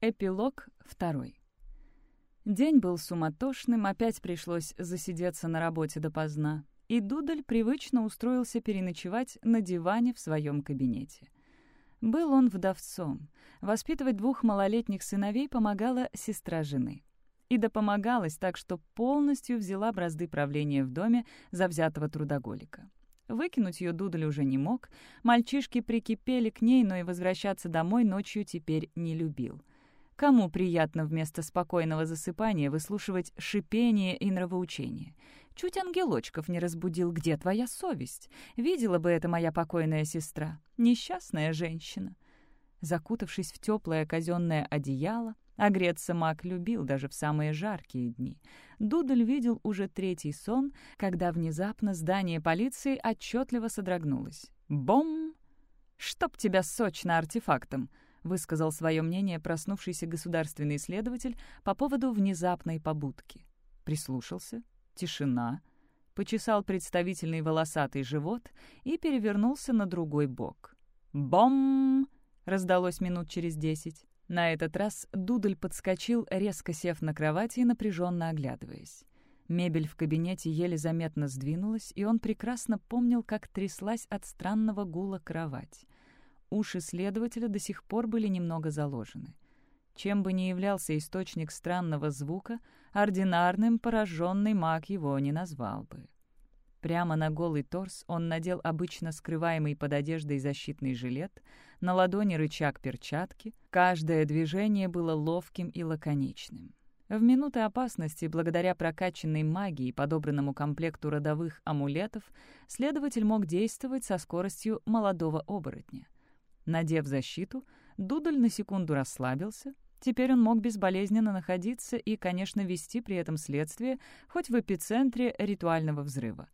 Эпилог второй. День был суматошным, опять пришлось засидеться на работе допоздна, и Дудль привычно устроился переночевать на диване в своем кабинете. Был он вдовцом. Воспитывать двух малолетних сыновей помогала сестра жены. И допомогалась так, что полностью взяла бразды правления в доме завзятого трудоголика. Выкинуть ее Дудль уже не мог, мальчишки прикипели к ней, но и возвращаться домой ночью теперь не любил. Кому приятно вместо спокойного засыпания выслушивать шипение и нравоучение? Чуть ангелочков не разбудил, где твоя совесть? Видела бы это моя покойная сестра. Несчастная женщина. Закутавшись в теплое казенное одеяло, а греться маг любил даже в самые жаркие дни. Дудль видел уже третий сон, когда внезапно здание полиции отчетливо содрогнулось. Бом! «Чтоб тебя сочно артефактом!» — высказал свое мнение проснувшийся государственный следователь по поводу внезапной побудки. Прислушался. Тишина. Почесал представительный волосатый живот и перевернулся на другой бок. «Бом!» — раздалось минут через десять. На этот раз Дудль подскочил, резко сев на кровати и напряженно оглядываясь. Мебель в кабинете еле заметно сдвинулась, и он прекрасно помнил, как тряслась от странного гула кровать уши следователя до сих пор были немного заложены. Чем бы ни являлся источник странного звука, ординарным пораженный маг его не назвал бы. Прямо на голый торс он надел обычно скрываемый под одеждой защитный жилет, на ладони рычаг перчатки. Каждое движение было ловким и лаконичным. В минуты опасности, благодаря прокачанной магии и подобранному комплекту родовых амулетов, следователь мог действовать со скоростью молодого оборотня — Надев защиту, Дудль на секунду расслабился. Теперь он мог безболезненно находиться и, конечно, вести при этом следствие хоть в эпицентре ритуального взрыва.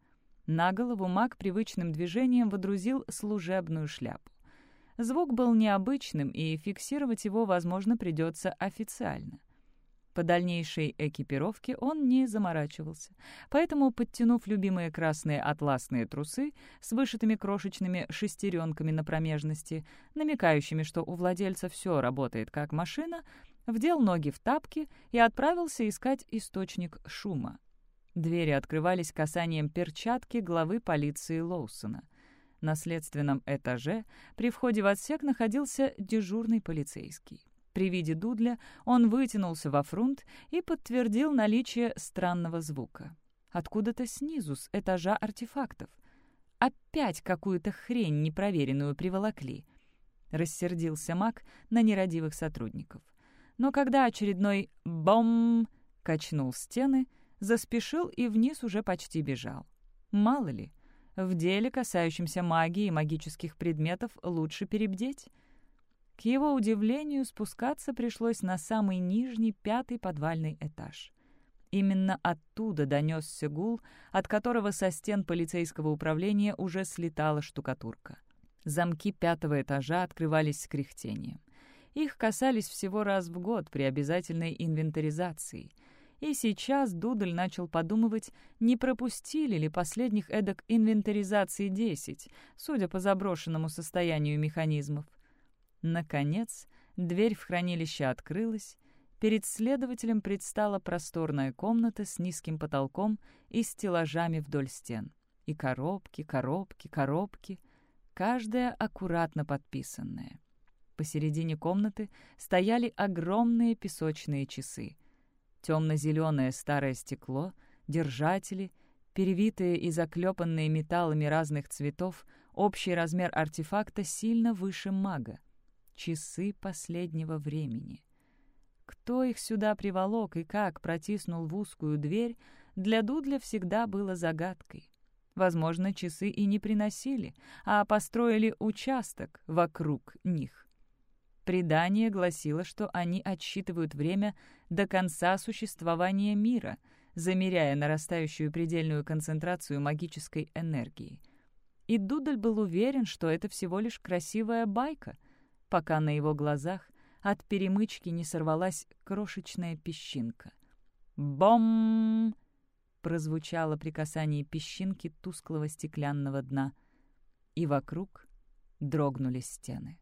На голову маг привычным движением водрузил служебную шляпу. Звук был необычным, и фиксировать его, возможно, придется официально. По дальнейшей экипировке он не заморачивался, поэтому, подтянув любимые красные атласные трусы с вышитыми крошечными шестеренками на промежности, намекающими, что у владельца все работает как машина, вдел ноги в тапки и отправился искать источник шума. Двери открывались касанием перчатки главы полиции Лоусона. На следственном этаже при входе в отсек находился дежурный полицейский. При виде дудля он вытянулся во фрунт и подтвердил наличие странного звука. Откуда-то снизу, с этажа артефактов. Опять какую-то хрень непроверенную приволокли. Рассердился маг на нерадивых сотрудников. Но когда очередной «бом» качнул стены, заспешил и вниз уже почти бежал. Мало ли, в деле, касающемся магии и магических предметов, лучше перебдеть. К его удивлению, спускаться пришлось на самый нижний, пятый подвальный этаж. Именно оттуда донесся гул, от которого со стен полицейского управления уже слетала штукатурка. Замки пятого этажа открывались с кряхтением. Их касались всего раз в год при обязательной инвентаризации. И сейчас Дудль начал подумывать, не пропустили ли последних эдак инвентаризации 10, судя по заброшенному состоянию механизмов. Наконец, дверь в хранилище открылась, перед следователем предстала просторная комната с низким потолком и стеллажами вдоль стен. И коробки, коробки, коробки, каждая аккуратно подписанная. Посередине комнаты стояли огромные песочные часы. Темно-зеленое старое стекло, держатели, перевитые и заклепанные металлами разных цветов, общий размер артефакта сильно выше мага часы последнего времени. Кто их сюда приволок и как протиснул в узкую дверь, для Дудля всегда было загадкой. Возможно, часы и не приносили, а построили участок вокруг них. Предание гласило, что они отсчитывают время до конца существования мира, замеряя нарастающую предельную концентрацию магической энергии. И Дудль был уверен, что это всего лишь красивая байка — пока на его глазах от перемычки не сорвалась крошечная песчинка. «Бом!» — прозвучало при касании песчинки тусклого стеклянного дна, и вокруг дрогнули стены.